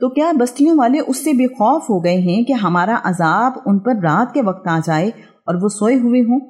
तो क्या बस्तियों वाले उससे बेखौफ हो गए हैं कि हमारा अजाब उन पर रात के वक्त आ जाए और वो सोए हुए हों?